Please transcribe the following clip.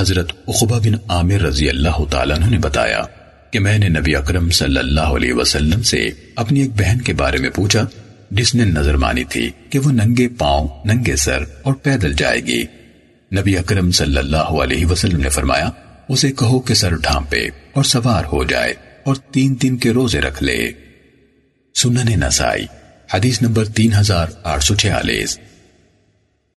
حضرت اخبہ بن عامر رضی اللہ تعالیٰ عنہ نے بتایا کہ میں نے نبی اکرم صلی اللہ علیہ وسلم سے اپنی ایک بہن کے بارے میں پوچھا، جس نے نظر مانی تھی کہ وہ ننگے پاؤں، ننگے سر اور پیدل جائے گی۔ نبی اکرم صلی اللہ علیہ وسلم نے فرمایا، اسے کہو کہ سر ڈھانپے اور سوار ہو جائے اور تین دن کے روزے رکھ لے۔ سنن نسائی، حدیث نمبر تین ہزار آٹھ سو چھیالیس۔